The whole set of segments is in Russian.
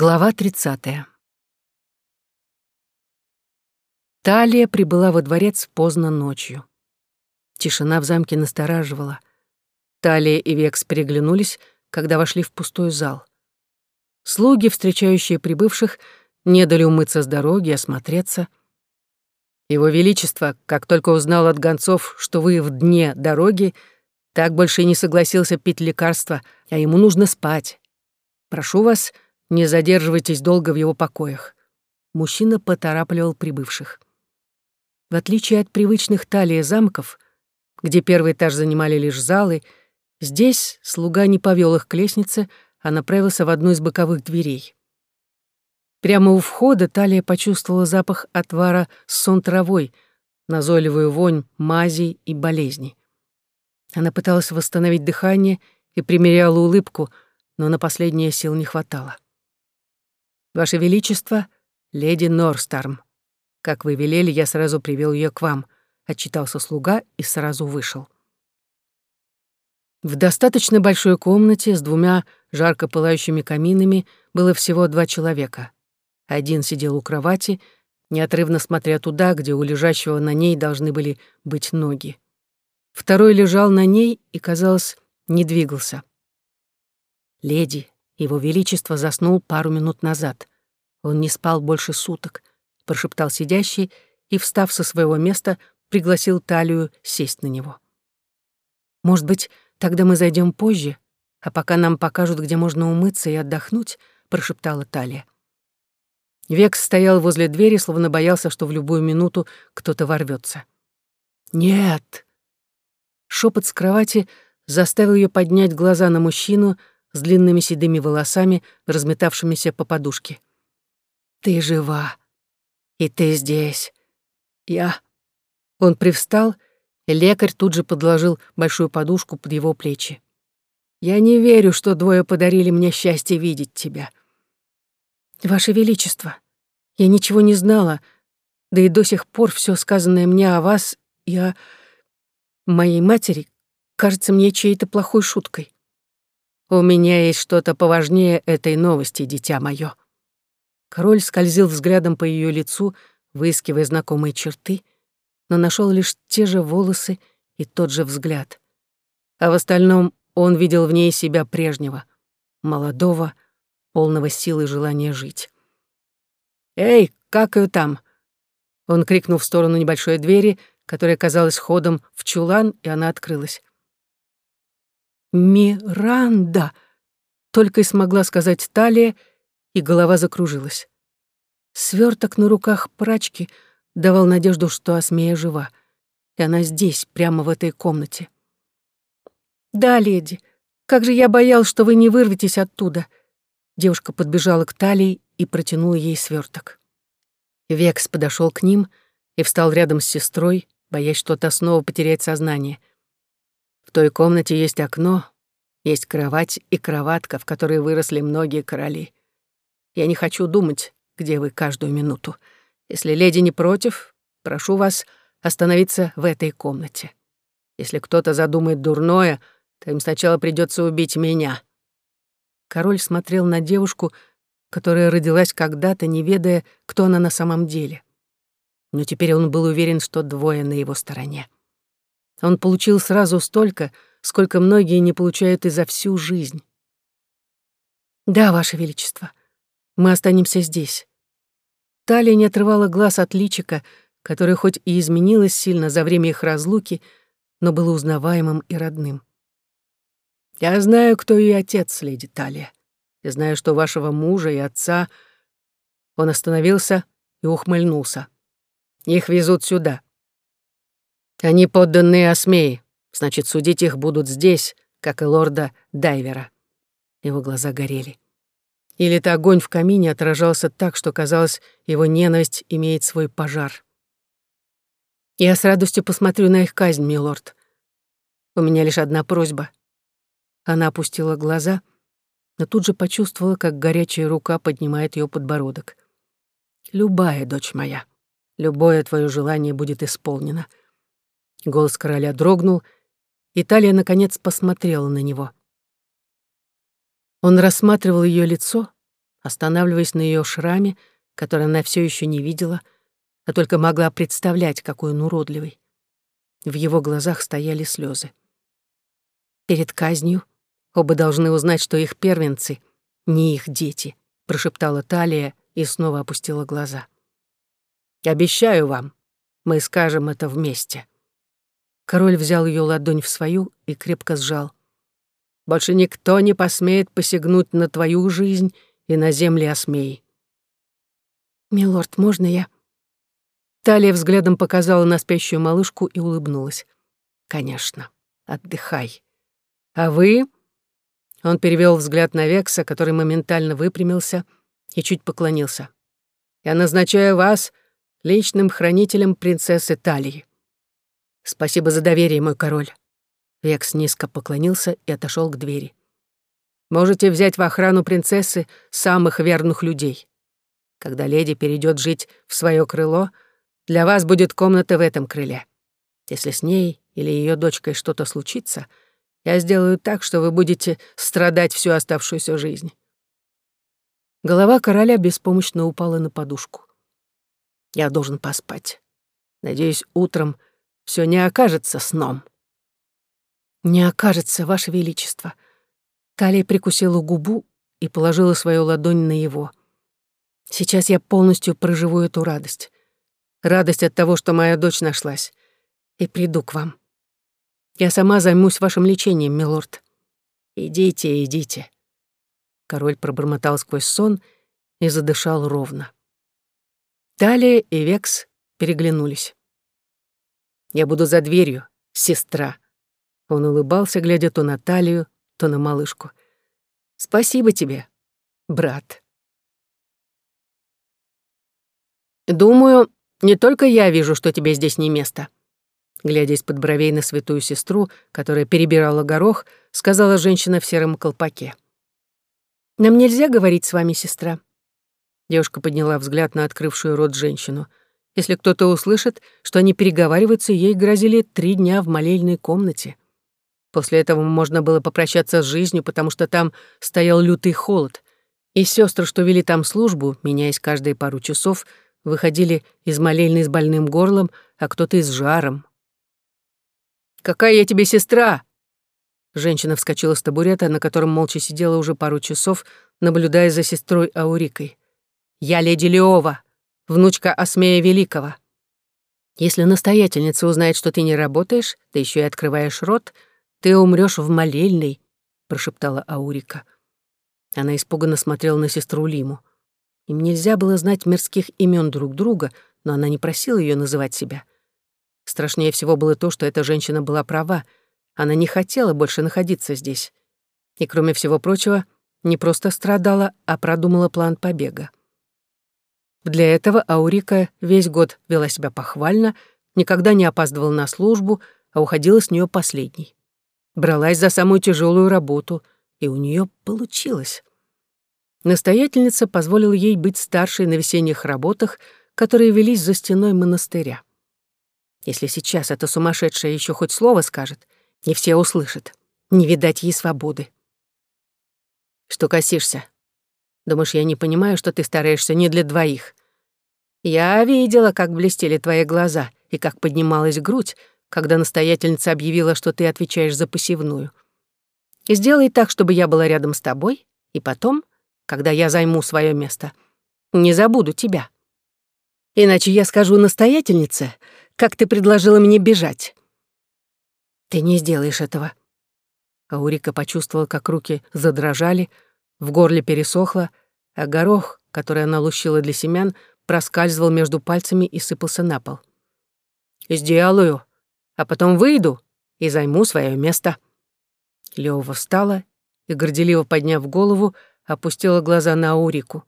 Глава 30. Талия прибыла во дворец поздно ночью. Тишина в замке настораживала. Талия и Векс переглянулись, когда вошли в пустой зал. Слуги, встречающие прибывших, не дали умыться с дороги, осмотреться. Его Величество, как только узнал от гонцов, что вы в дне дороги, так больше и не согласился пить лекарства, а ему нужно спать. Прошу вас, — не задерживайтесь долго в его покоях. Мужчина поторапливал прибывших. В отличие от привычных талии замков, где первый этаж занимали лишь залы, здесь слуга не повел их к лестнице, а направился в одну из боковых дверей. Прямо у входа Талия почувствовала запах отвара с сон травой, назойливую вонь мазей и болезней. Она пыталась восстановить дыхание и примеряла улыбку, но на последнее сил не хватало. Ваше Величество, леди Норстарм. Как вы велели, я сразу привел ее к вам», — отчитался слуга и сразу вышел. В достаточно большой комнате с двумя жарко пылающими каминами было всего два человека. Один сидел у кровати, неотрывно смотря туда, где у лежащего на ней должны были быть ноги. Второй лежал на ней и, казалось, не двигался. «Леди, его Величество заснул пару минут назад. Он не спал больше суток, прошептал сидящий и, встав со своего места, пригласил Талию сесть на него. «Может быть, тогда мы зайдем позже, а пока нам покажут, где можно умыться и отдохнуть», — прошептала Талия. Векс стоял возле двери, словно боялся, что в любую минуту кто-то ворвется. «Нет!» Шепот с кровати заставил ее поднять глаза на мужчину, с длинными седыми волосами, разметавшимися по подушке. «Ты жива. И ты здесь. Я...» Он привстал, и лекарь тут же подложил большую подушку под его плечи. «Я не верю, что двое подарили мне счастье видеть тебя». «Ваше Величество, я ничего не знала, да и до сих пор все сказанное мне о вас, я... моей матери, кажется мне чьей-то плохой шуткой. «У меня есть что-то поважнее этой новости, дитя мое». Король скользил взглядом по ее лицу, выискивая знакомые черты, но нашел лишь те же волосы и тот же взгляд. А в остальном он видел в ней себя прежнего, молодого, полного силы и желания жить. «Эй, как ее там?» Он крикнул в сторону небольшой двери, которая казалась ходом в чулан, и она открылась. «Миранда!» — только и смогла сказать Талия, и голова закружилась. Сверток на руках прачки давал надежду, что Асмея жива, и она здесь, прямо в этой комнате. «Да, леди, как же я боял, что вы не вырветесь оттуда!» Девушка подбежала к Талии и протянула ей сверток. Векс подошел к ним и встал рядом с сестрой, боясь, что та снова потеряет сознание — в той комнате есть окно, есть кровать и кроватка, в которой выросли многие короли. Я не хочу думать, где вы каждую минуту. Если леди не против, прошу вас остановиться в этой комнате. Если кто-то задумает дурное, то им сначала придется убить меня». Король смотрел на девушку, которая родилась когда-то, не ведая, кто она на самом деле. Но теперь он был уверен, что двое на его стороне. Он получил сразу столько, сколько многие не получают и за всю жизнь. «Да, Ваше Величество, мы останемся здесь». Талия не отрывала глаз от личика, которое хоть и изменилось сильно за время их разлуки, но было узнаваемым и родным. «Я знаю, кто ее отец, леди Талия. Я знаю, что вашего мужа и отца...» Он остановился и ухмыльнулся. «Их везут сюда. Они подданные Осмеи, значит, судить их будут здесь, как и лорда Дайвера. Его глаза горели. Или это огонь в камине отражался так, что казалось, его ненависть имеет свой пожар. Я с радостью посмотрю на их казнь, милорд. У меня лишь одна просьба. Она опустила глаза, но тут же почувствовала, как горячая рука поднимает ее подбородок. «Любая, дочь моя, любое твое желание будет исполнено», Голос короля дрогнул, и Талия, наконец, посмотрела на него. Он рассматривал ее лицо, останавливаясь на ее шраме, который она все еще не видела, а только могла представлять, какой он уродливый. В его глазах стояли слезы. Перед казнью оба должны узнать, что их первенцы — не их дети, прошептала Талия и снова опустила глаза. «Обещаю вам, мы скажем это вместе». Король взял ее ладонь в свою и крепко сжал. «Больше никто не посмеет посягнуть на твою жизнь и на земли Осмеи». «Милорд, можно я?» Талия взглядом показала на спящую малышку и улыбнулась. «Конечно, отдыхай. А вы...» Он перевел взгляд на Векса, который моментально выпрямился и чуть поклонился. «Я назначаю вас личным хранителем принцессы Талии. Спасибо за доверие, мой король». Векс низко поклонился и отошел к двери. «Можете взять в охрану принцессы самых верных людей. Когда леди перейдет жить в свое крыло, для вас будет комната в этом крыле. Если с ней или ее дочкой что-то случится — я сделаю так, что вы будете страдать всю оставшуюся жизнь». Голова короля беспомощно упала на подушку. «Я должен поспать. Надеюсь, утром все не окажется сном». «Не окажется, Ваше Величество». Талия прикусила губу и положила свою ладонь на его. «Сейчас я полностью проживу эту радость. Радость от того, что моя дочь нашлась. И приду к вам. Я сама займусь вашим лечением, милорд. Идите, идите. Король пробормотал сквозь сон и задышал ровно. Талия и Векс переглянулись. «Я буду за дверью, сестра». Он улыбался, глядя то на Талию, то на малышку. «Спасибо тебе, брат». «Думаю, не только я вижу, что тебе здесь не место», глядя из-под бровей на святую сестру, которая перебирала горох, сказала женщина в сером колпаке. «Нам нельзя говорить с вами, сестра». Девушка подняла взгляд на открывшую рот женщину. Если кто-то услышит, что они переговариваются, ей грозили три дня в молельной комнате. После этого можно было попрощаться с жизнью, потому что там стоял лютый холод, и сестры, что вели там службу, меняясь каждые пару часов, выходили из молельной с больным горлом, а кто-то и с жаром, Какая я тебе сестра?» Женщина вскочила с табурета, на котором молча сидела уже пару часов, наблюдая за сестрой Аурикой. «Я леди Леова, внучка Осмея Великого. Если настоятельница узнает, что ты не работаешь, ты еще и открываешь рот, ты умрешь в молельной», — прошептала Аурика. Она испуганно смотрела на сестру Лиму. Им нельзя было знать мирских имен друг друга, но она не просила ее называть себя. Страшнее всего было то, что эта женщина была права. Она не хотела больше находиться здесь. И, кроме всего прочего, не просто страдала, а продумала план побега. Для этого Аурика весь год вела себя похвально, никогда не опаздывала на службу, а уходила с нее последней. Бралась за самую тяжелую работу, и у нее получилось. Настоятельница позволила ей быть старшей на весенних работах, которые велись за стеной монастыря. Если сейчас эта сумасшедшая еще хоть слово скажет, не все услышат. Не видать ей свободы. Что косишься? Думаешь, я не понимаю, что ты стараешься не для двоих? Я видела, как блестели твои глаза и как поднималась грудь, когда настоятельница объявила, что ты отвечаешь за посевную. И сделай так, чтобы я была рядом с тобой, и потом, когда я займу свое место, не забуду тебя. Иначе я скажу настоятельнице, как ты предложила мне бежать. Ты не сделаешь этого. Аурика почувствовала, как руки задрожали, в горле пересохло, а горох, который она лущила для семян, проскальзывал между пальцами и сыпался на пол. «Сделаю, а потом выйду и займу свое место». Леова встала и, горделиво подняв голову, опустила глаза на Аурику.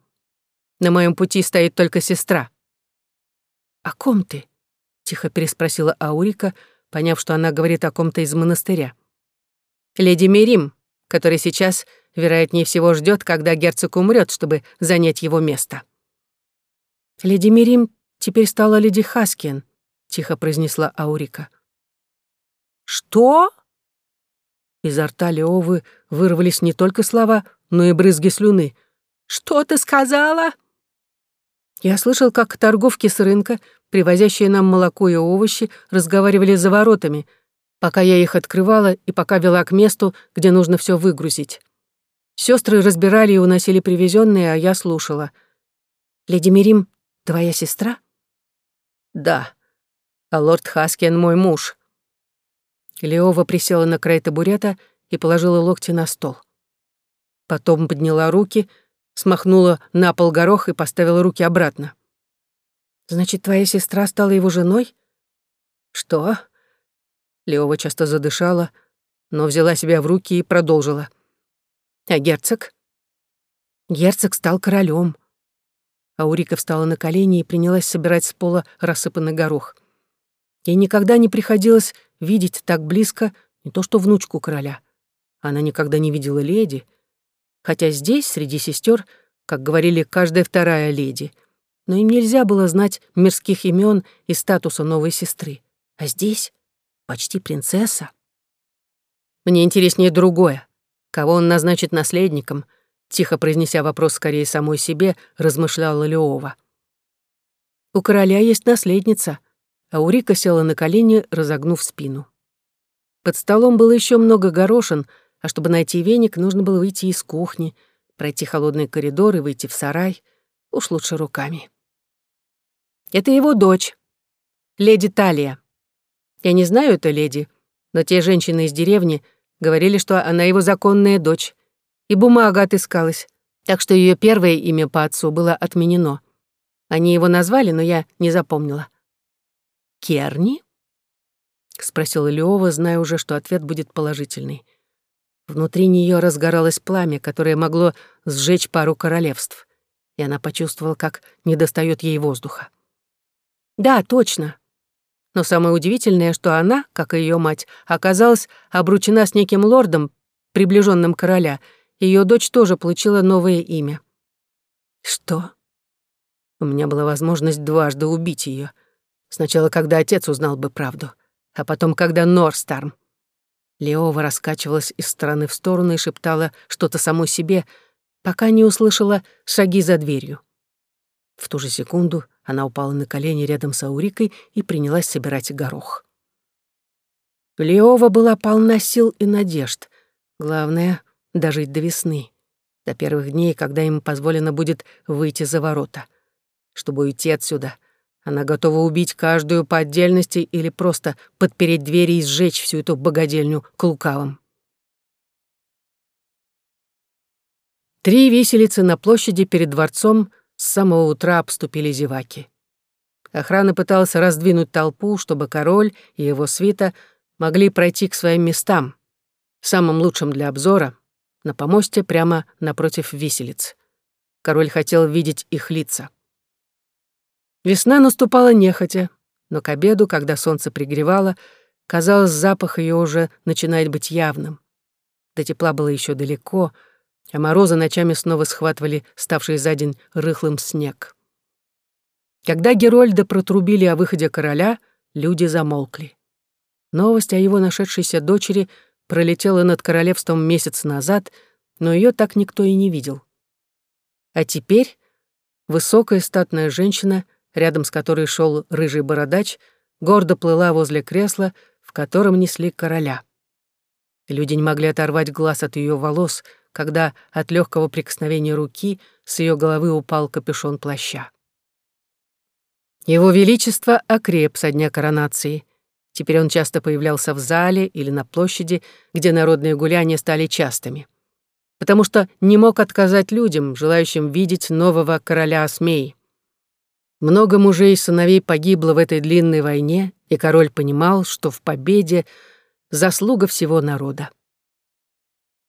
«На моем пути стоит только сестра». «О ком ты?» — тихо переспросила Аурика, поняв, что она говорит о ком-то из монастыря. «Леди Мерим, который сейчас, вероятнее всего, ждет, когда герцог умрет, чтобы занять его место». «Леди Мерим теперь стала леди Хаскин», — тихо произнесла Аурика. «Что?» Изо рта Леовы вырвались не только слова, но и брызги слюны. Что ты сказала?» Я слышал, как торговки с рынка, привозящие нам молоко и овощи, разговаривали за воротами, пока я их открывала и пока вела к месту, где нужно все выгрузить. Сестры разбирали и уносили привезенные, а я слушала. «Леди Мирим, твоя сестра?» «Да. А лорд Хаскен мой муж». Леова присела на край табурета и положила локти на стол. Потом подняла руки, смахнула на пол горох и поставила руки обратно. «Значит, твоя сестра стала его женой?» «Что?» Леова часто задышала, но взяла себя в руки и продолжила. «А герцог?» Герцог стал королем. Аурика встала на колени и принялась собирать с пола рассыпанный горох. Ей никогда не приходилось видеть так близко не то что внучку короля. Она никогда не видела леди, хотя здесь, среди сестер, как говорили, каждая вторая леди. Но им нельзя было знать мирских имен и статуса новой сестры. А здесь почти принцесса. Мне интереснее другое. Кого он назначит наследником? Тихо произнеся вопрос скорее самой себе, размышляла Леова. У короля есть наследница, а Урика села на колени, разогнув спину. Под столом было еще много горошин, а чтобы найти веник, нужно было выйти из кухни, пройти холодный коридор и выйти в сарай. Уж лучше руками. Это его дочь, леди Талия. Я не знаю эту леди, но те женщины из деревни говорили, что она его законная дочь. И бумага отыскалась, так что ее первое имя по отцу было отменено. Они его назвали, но я не запомнила. «Керни?» — спросила Леова, зная уже, что ответ будет положительный. Внутри нее разгоралось пламя, которое могло сжечь пару королевств, и она почувствовала, как недостает ей воздуха. «Да, точно», но самое удивительное, что она, как и ее мать, оказалась обручена с неким лордом, приближенным короля. Ее дочь тоже получила новое имя. Что? У меня была возможность дважды убить ее. Сначала, когда отец узнал бы правду, а потом, когда Норстарм. Леова раскачивалась из стороны в сторону и шептала что-то самой себе, пока не услышала шаги за дверью. В ту же секунду она упала на колени рядом с Аурикой и принялась собирать горох. Леова была полна сил и надежд. Главное — дожить до весны, до первых дней, когда им позволено будет выйти за ворота. Чтобы уйти отсюда, она готова убить каждую по отдельности или просто подпереть двери и сжечь всю эту богадельню к лукавым. Три виселицы на площади перед дворцом с самого утра обступили зеваки. Охрана пыталась раздвинуть толпу, чтобы король и его свита могли пройти к своим местам, самым лучшим для обзора, на помосте прямо напротив виселиц. Король хотел видеть их лица. Весна наступала нехотя, но к обеду, когда солнце пригревало, казалось, запах ее уже начинает быть явным. До тепла было еще далеко — а морозы ночами снова схватывали ставший за день рыхлым снег. Когда Герольда протрубили о выходе короля, люди замолкли. Новость о его нашедшейся дочери пролетела над королевством месяц назад, но ее так никто и не видел. А теперь высокая статная женщина, рядом с которой шел рыжий бородач, гордо плыла возле кресла, в котором несли короля. Люди не могли оторвать глаз от ее волос — когда от легкого прикосновения руки с ее головы упал капюшон плаща. Его Величество окреп со дня коронации. Теперь он часто появлялся в зале или на площади, где народные гуляния стали частыми. Потому что не мог отказать людям, желающим видеть нового короля Осмей. Много мужей и сыновей погибло в этой длинной войне, и король понимал, что в победе заслуга всего народа.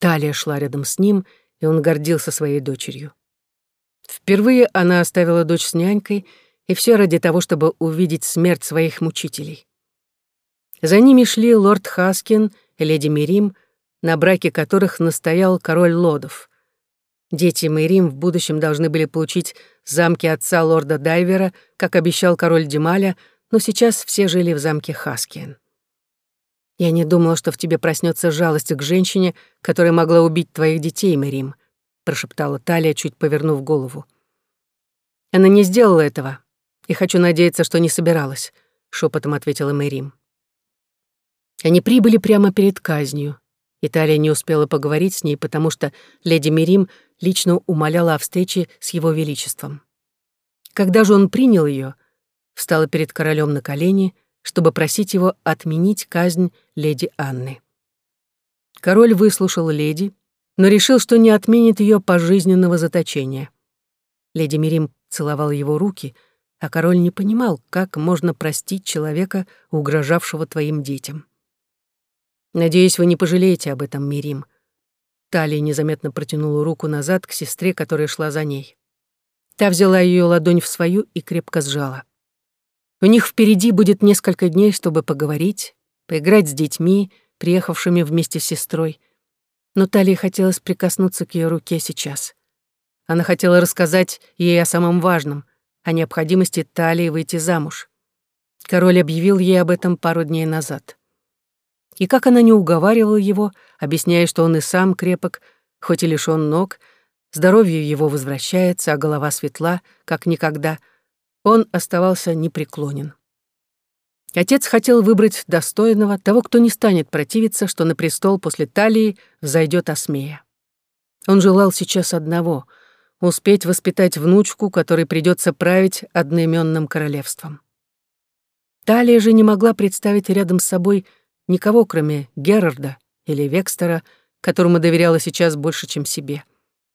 Талия шла рядом с ним, и он гордился своей дочерью. Впервые она оставила дочь с нянькой, и все ради того, чтобы увидеть смерть своих мучителей. За ними шли лорд Хаскин и леди Мирим, на браке которых настоял король Лодов. Дети Мирим в будущем должны были получить замки отца лорда Дайвера, как обещал король Дималя, но сейчас все жили в замке Хаскин. Я не думала, что в тебе проснется жалость к женщине, которая могла убить твоих детей, Мэрим. прошептала Талия, чуть повернув голову. Она не сделала этого, и хочу надеяться, что не собиралась, шепотом ответила Мэрим. Они прибыли прямо перед казнью. Италия не успела поговорить с ней, потому что леди Мирим лично умоляла о встрече с его величеством. Когда же он принял ее, встала перед королем на колени, чтобы просить его отменить казнь леди Анны. Король выслушал леди, но решил, что не отменит ее пожизненного заточения. Леди Мирим целовал его руки, а король не понимал, как можно простить человека, угрожавшего твоим детям. «Надеюсь, вы не пожалеете об этом, Мирим». Талия незаметно протянула руку назад к сестре, которая шла за ней. Та взяла ее ладонь в свою и крепко сжала. У них впереди будет несколько дней, чтобы поговорить, поиграть с детьми, приехавшими вместе с сестрой. Но Талии хотелось прикоснуться к ее руке сейчас. Она хотела рассказать ей о самом важном, о необходимости Талии выйти замуж. Король объявил ей об этом пару дней назад. И как она не уговаривала его, объясняя, что он и сам крепок, хоть и лишён ног, здоровье его возвращается, а голова светла, как никогда, он оставался непреклонен. Отец хотел выбрать достойного, того, кто не станет противиться, что на престол после талии взойдет Осмея. Он желал сейчас одного — успеть воспитать внучку, которой придется править одноименным королевством. Талия же не могла представить рядом с собой никого, кроме Герарда или Векстера, которому доверяла сейчас больше, чем себе.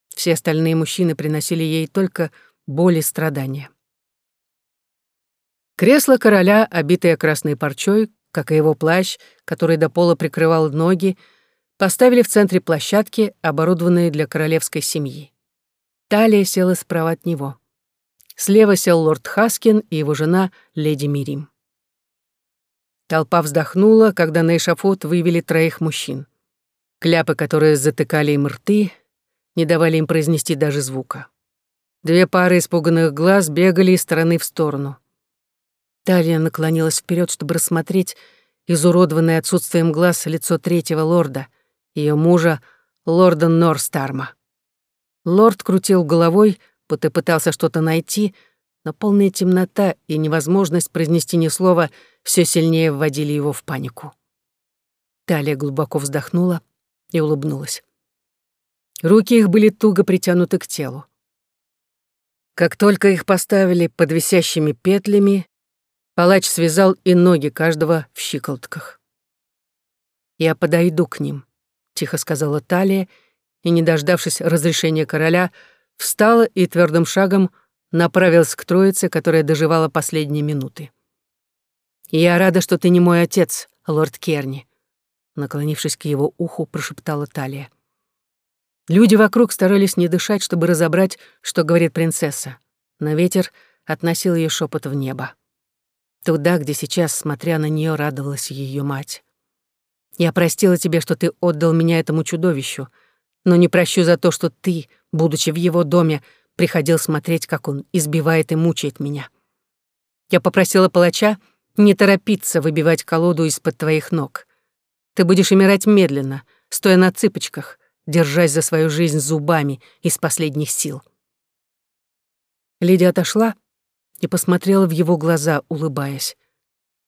Все остальные мужчины приносили ей только боль и страдания. Кресло короля, обитое красной парчой, как и его плащ, который до пола прикрывал ноги, поставили в центре площадки, оборудованные для королевской семьи. Талия села справа от него. Слева сел лорд Хаскин и его жена леди Мирим. Толпа вздохнула, когда на эшафот вывели троих мужчин. Кляпы, которые затыкали им рты, не давали им произнести даже звука. Две пары испуганных глаз бегали из стороны в сторону. Талия наклонилась вперед, чтобы рассмотреть изуродованное отсутствием глаз лицо третьего лорда, ее мужа, лорда Норстарма. Лорд крутил головой, будто пытался что-то найти, но полная темнота и невозможность произнести ни слова все сильнее вводили его в панику. Талия глубоко вздохнула и улыбнулась. Руки их были туго притянуты к телу. Как только их поставили под висящими петлями, палач связал и ноги каждого в щиколотках. «Я подойду к ним», — тихо сказала Талия, и, не дождавшись разрешения короля, встала и твердым шагом направилась к троице, которая доживала последние минуты. «Я рада, что ты не мой отец, лорд Керни», наклонившись к его уху, прошептала Талия. Люди вокруг старались не дышать, чтобы разобрать, что говорит принцесса, но ветер относил ее шепот в небо. Туда, где сейчас, смотря на нее, радовалась ее мать. «Я простила тебе, что ты отдал меня этому чудовищу, но не прощу за то, что ты, будучи в его доме, приходил смотреть, как он избивает и мучает меня. Я попросила палача не торопиться выбивать колоду из-под твоих ног. Ты будешь умирать медленно, стоя на цыпочках, держась за свою жизнь зубами из последних сил. Леди отошла и посмотрела в его глаза, улыбаясь.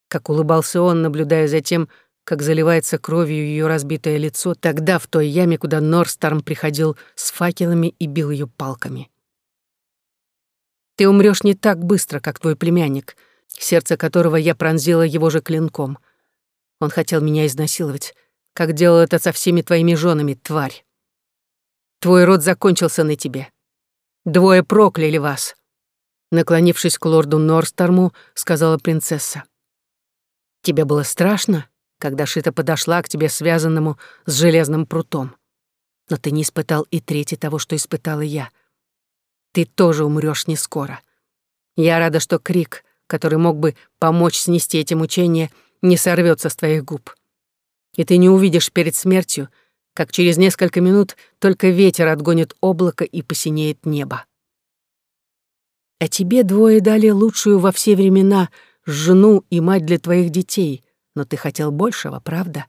Как улыбался он, наблюдая за тем, как заливается кровью ее разбитое лицо тогда в той яме, куда Норстарм приходил с факелами и бил ее палками. «Ты умрешь не так быстро, как твой племянник, сердце которого я пронзила его же клинком. Он хотел меня изнасиловать, как делал это со всеми твоими женами, тварь. Твой род закончился на тебе. Двое прокляли вас». Наклонившись к лорду Норстарму, сказала принцесса. «Тебе было страшно?» когда Шита подошла к тебе связанному с железным прутом. Но ты не испытал и трети того, что испытала я. Ты тоже умрёшь не скоро. Я рада, что крик, который мог бы помочь снести эти мучения, не сорвётся с твоих губ. И ты не увидишь перед смертью, как через несколько минут только ветер отгонит облако и посинеет небо. А тебе двое дали лучшую во все времена жену и мать для твоих детей — но ты хотел большего, правда?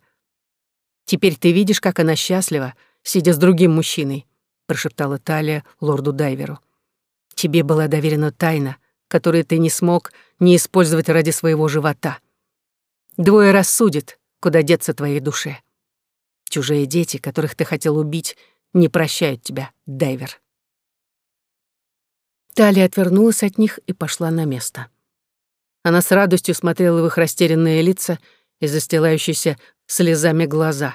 Теперь ты видишь, как она счастлива, сидя с другим мужчиной, прошептала Талия лорду Дайверу. «Тебе была доверена тайна, которую ты не смог не использовать ради своего живота. Двое рассудят, куда деться твоей душе. Чужие дети, которых ты хотел убить, не прощают тебя, Дайвер». Талия отвернулась от них и пошла на место. Она с радостью смотрела в их растерянные лица и застилающиеся слезами глаза.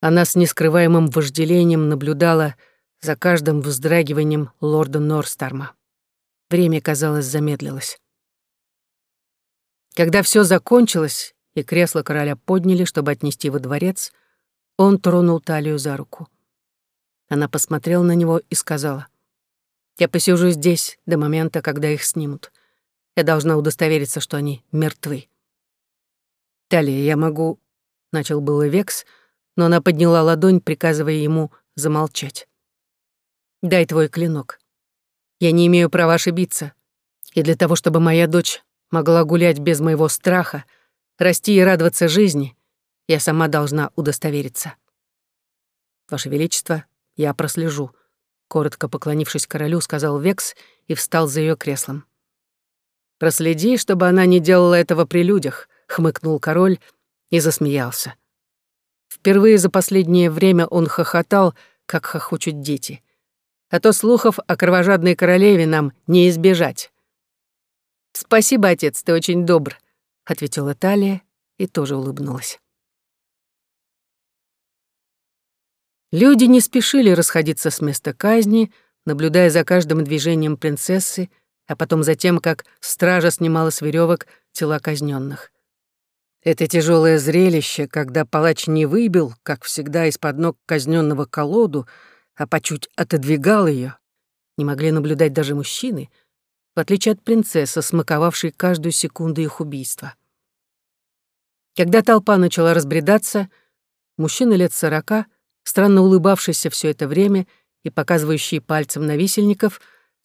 Она с нескрываемым вожделением наблюдала за каждым вздрагиванием лорда Норстарма. Время, казалось, замедлилось. Когда все закончилось, и кресло короля подняли, чтобы отнести во дворец, он тронул талию за руку. Она посмотрела на него и сказала, «Я посижу здесь до момента, когда их снимут. Я должна удостовериться, что они мертвы». «Талия, я могу...» — начал было Векс, но она подняла ладонь, приказывая ему замолчать. «Дай твой клинок. Я не имею права ошибиться. И для того, чтобы моя дочь могла гулять без моего страха, расти и радоваться жизни, я сама должна удостовериться. Ваше Величество, я прослежу», — коротко поклонившись королю, сказал Векс и встал за ее креслом. «Проследи, чтобы она не делала этого при людях», — хмыкнул король и засмеялся. Впервые за последнее время он хохотал, как хохочут дети. А то слухов о кровожадной королеве нам не избежать. «Спасибо, отец, ты очень добр», — ответила Талия и тоже улыбнулась. Люди не спешили расходиться с места казни, наблюдая за каждым движением принцессы, а потом за тем, как стража снимала с веревок тела казненных. Это тяжелое зрелище, когда палач не выбил, как всегда, из-под ног казненного колоду, а по чуть отодвигал ее, не могли наблюдать даже мужчины, в отличие от принцессы, смаковавшей каждую секунду их убийства. Когда толпа начала разбредаться, мужчина лет сорока, странно улыбавшийся все это время и показывающий пальцем на висельников,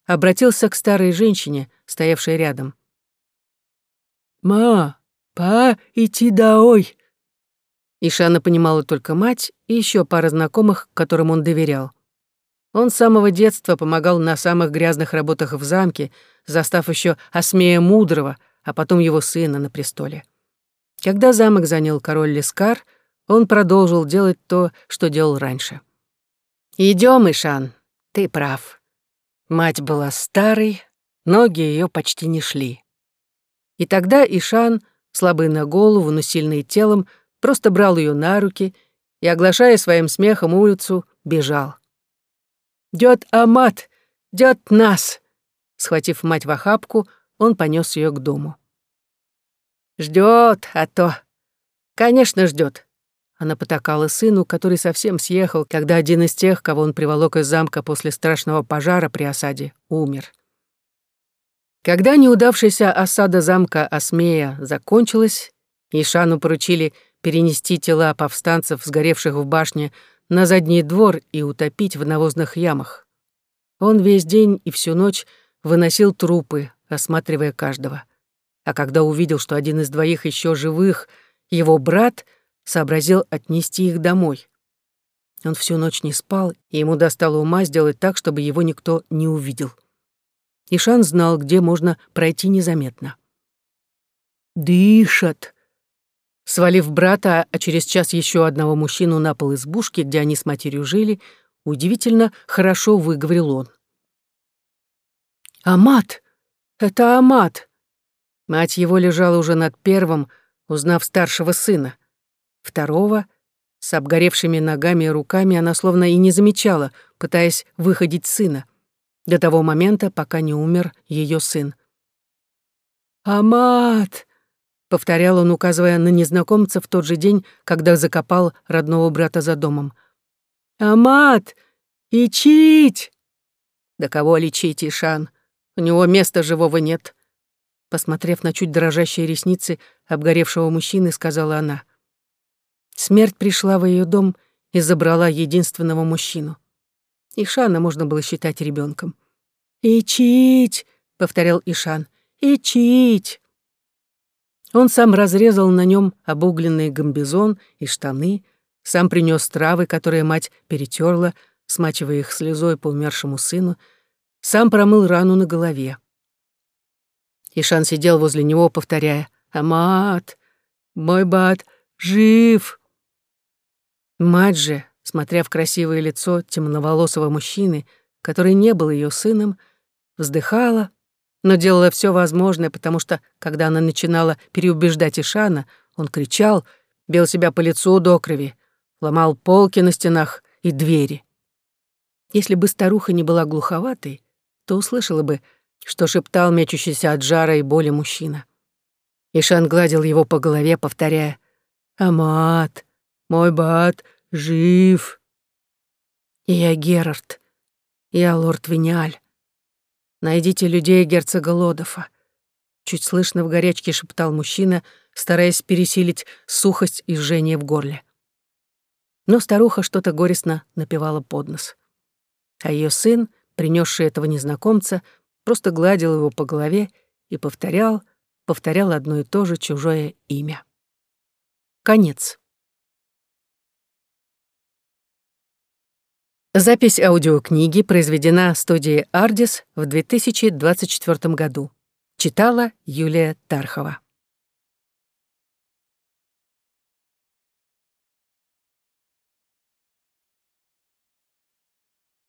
обратился к старой женщине, стоявшей рядом. «Ма, «Па, идти домой!» Ишана понимала только мать и еще пара знакомых, которым он доверял. Он с самого детства помогал на самых грязных работах в замке, застав еще Осмея Мудрого, а потом его сына на престоле. Когда замок занял король Лескар, он продолжил делать то, что делал раньше. Идем, Ишан, ты прав. Мать была старой, ноги ее почти не шли. И тогда Ишан — слабый на голову, но сильный телом, просто брал ее на руки и, оглашая своим смехом улицу, бежал. «Дёт Амат! Дёт нас!» Схватив мать в охапку, он понес ее к дому. Ждет, а то... Конечно, ждет. Она потакала сыну, который совсем съехал, когда один из тех, кого он приволок из замка после страшного пожара при осаде, умер. Когда неудавшаяся осада замка Осмея закончилась, Ишану поручили перенести тела повстанцев, сгоревших в башне, на задний двор и утопить в навозных ямах. Он весь день и всю ночь выносил трупы, осматривая каждого. А когда увидел, что один из двоих еще живых, его брат сообразил отнести их домой. Он всю ночь не спал, и ему достало ума сделать так, чтобы его никто не увидел. Ишан знал, где можно пройти незаметно. «Дышат!» Свалив брата, а через час еще одного мужчину на пол избушки, где они с матерью жили, удивительно хорошо выговорил он. «Амат! Это Амат!» Мать его лежала уже над первым, узнав старшего сына. Второго, с обгоревшими ногами и руками, она словно и не замечала, пытаясь выходить сына до того момента, пока не умер ее сын. «Амат!» — повторял он, указывая на незнакомца в тот же день, когда закопал родного брата за домом. «Амат! Лечить!» «Да кого лечить, Ишан? У него места живого нет!» Посмотрев на чуть дрожащие ресницы обгоревшего мужчины, сказала она. Смерть пришла в ее дом и забрала единственного мужчину. Ишана можно было считать ребенком. «Ичить!» — повторял Ишан. «Ичить!» Он сам разрезал на нем обугленный гамбизон и штаны, сам принес травы, которые мать перетерла, смачивая их слезой по умершему сыну, сам промыл рану на голове. Ишан сидел возле него, повторяя «Амат! Мой бат жив!» Мать же, смотря в красивое лицо темноволосого мужчины, который не был ее сыном, вздыхала, но делала все возможное, потому что, когда она начинала переубеждать Ишана, он кричал, бил себя по лицу до крови, ломал полки на стенах и двери. Если бы старуха не была глуховатой, то услышала бы, что шептал мечущийся от жара и боли мужчина. Ишан гладил его по голове, повторяя «Амат, мой бат жив». «Я Герард, я лорд Виниаль. Найдите людей герцога Лодофа». Чуть слышно в горячке шептал мужчина, стараясь пересилить сухость и жжение в горле. Но старуха что-то горестно напевала под нос. А ее сын, принесший этого незнакомца, просто гладил его по голове и повторял, повторял одно и то же чужое имя. Конец. Запись аудиокниги произведена студией «Ардис» в 2024 году. Читала Юлия Тархова.